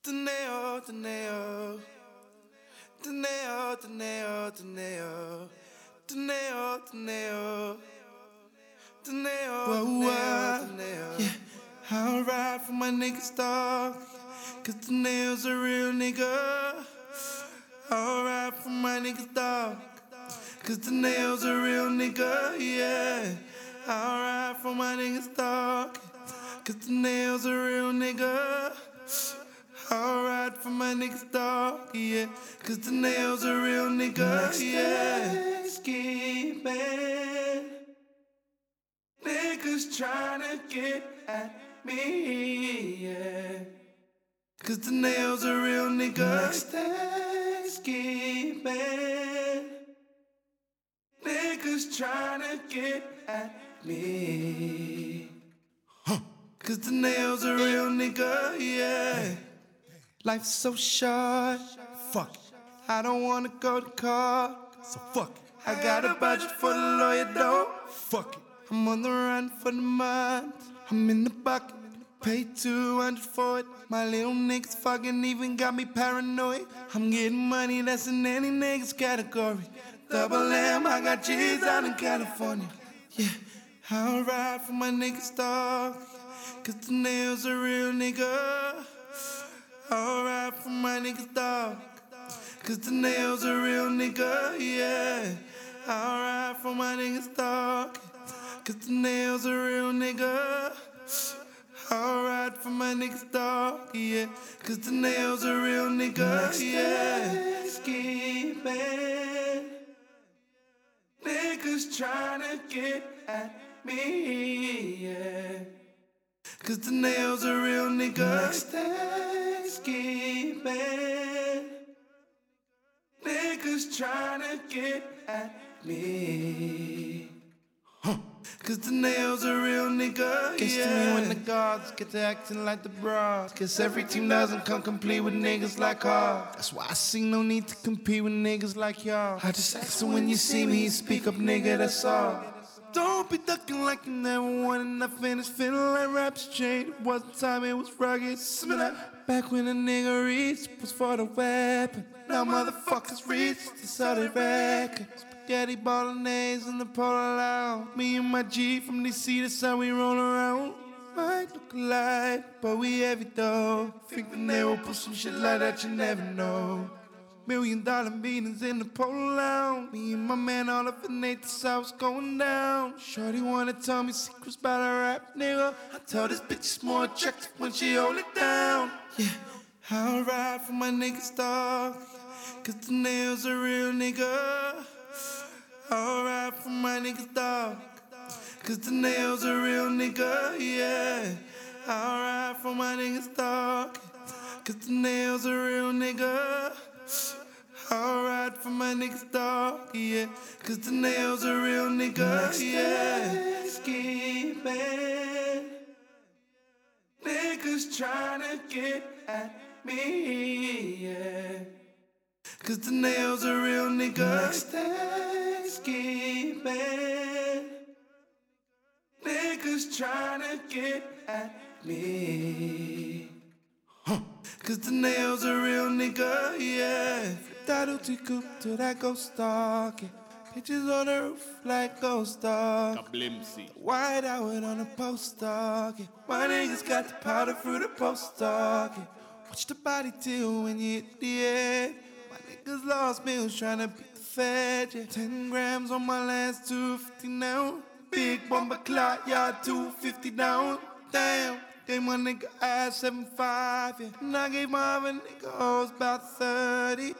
Teneo, teneo. Teneo, teneo, teneo. Teneo, teneo. Teneo, teneo, teneo. Yeah. I'll ride for my nigga stock. Cause the nails a real nigga. I'll ride for my nigga stock. Cause the nails a real nigga, yeah. I'll ride for my nigga stock. Cause the nails a real nigga. Ride for my niggas, dog, yeah. Cause the nail's a real nigga, Next yeah. Scheming. Niggas tryna get at me, yeah. Cause the nail's a real nigga. Next day, scheming. Niggas tryna get at me. Cause the nail's a real nigga, yeah. Life's so short. Fuck. I don't wanna go to court. So fuck. It. I got a budget for the lawyer, though. Fuck it. I'm on the run for the month. I'm in the bucket. Pay 200 for it. My little niggas fucking even got me paranoid. I'm getting money that's in any nigga's category. Double M, I got G's out in California. Yeah, I'll ride for my niggas, dog. Cause the nail's a real nigga. I'll ride for my niggas, dog. Cause the nail's a real nigga, yeah. I'll ride for my niggas, dog. Cause the nail's a real nigga. I'll ride for my niggas, dog, yeah. Cause the nail's a real nigga, yeah. Scheming. Niggas tryna get at me, yeah. Cause the nail's a real nigga. Next day, scheming. Niggas tryna get at me. Cause the nail's a real nigga. Gets yeah. to me when the guards get to acting like the bras. Cause every team doesn't come complete with niggas like ours. That's why I see no need to compete with niggas like y'all. I just ask so when you see me, speak up, nigga, that's all. Don't be ducking like you never wanted nothing. It's feeling like raps changed. It wasn't time, it was rugged. Back when a nigga reached was for the weapon. Now motherfuckers reach the solid record. Spaghetti bolognese in the Polo Lounge. Me and my G from DC, that's how we roll around. Might look alike, but we heavy though. Think the name will put some shit like that, you never know. Million dollar meetings in the Polo Lounge. Me and my man all up in Nate, how it's going down. Shorty wanna tell me secrets about a rap nigga. I tell this bitch it's more attractive when she hold it down. Yeah, I'll ride for my niggas, dog. Cause the nail's a real nigga. I'll ride for my niggas, dog. Cause the nail's a real nigga, yeah. I'll ride for my niggas, dog. Cause the nail's a real nigga. Ride for my niggas, dog, yeah. Cause the nail's a real nigga, Next yeah. Scheming. Niggas trying to get at me, yeah. Cause the nail's a real nigga. Next day, scheming. Niggas to get at me. Cause the nail's a real nigga, yeah. Flip that Uti coupe to that ghost yeah. Pictures on the roof like ghost dog. White out on a post dog, yeah. My niggas got the powder through the post dog, yeah. Watch the body till when you hit the end. My niggas lost bills trying to beat the fed, yeah. 10 grams on my last 250 now. Big bomber clock, yeah, 250 down. Damn. Gave my nigga ass 75, yeah. And I gave my other nigga hoes about 30.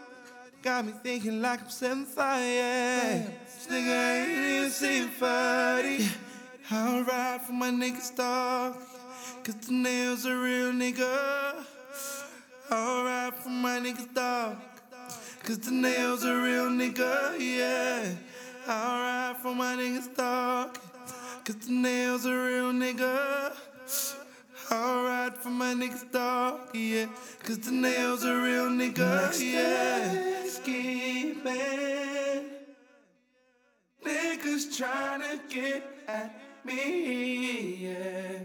Got me thinking like I'm 75, yeah. This nigga ain't even seen 30. Yeah. I'll ride for my niggas, dog. Cause the nail's a real nigga. I'll ride for my niggas, dog. Cause the nail's a real nigga, yeah. I'll ride for my niggas, dog. Cause the nail's a real nigga. For my niggas, dog, yeah. Cause the nail's a real nigga, Next yeah. Scheming. Niggas tryna get at me, yeah.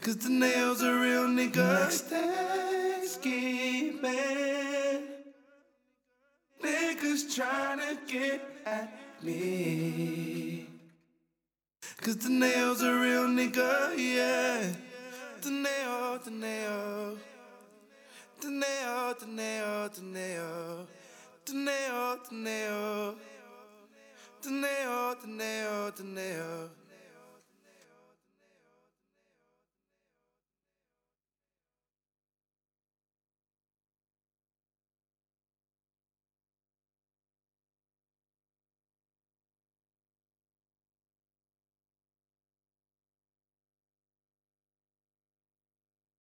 Cause the nail's a real nigga. Next day, keeping. Niggas trying to get at me. Cause the nail's a real nigga, yeah. Taneo, Taneo, Taneo, Taneo, Taneo, Taneo, Taneo, Taneo, Taneo.